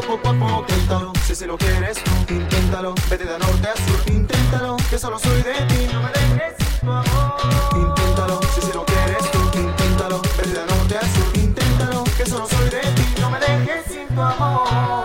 poco a poco. Inténtalo, si se lo quieres inténtalo. Vete de norte a sur, inténtalo, que solo soy de ti. No me dejes sin tu amor. Inténtalo, si se lo quieres tú, inténtalo. Vete de norte a sur, inténtalo, que solo soy de ti. No me dejes sin tu amor.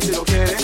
si lo quieres.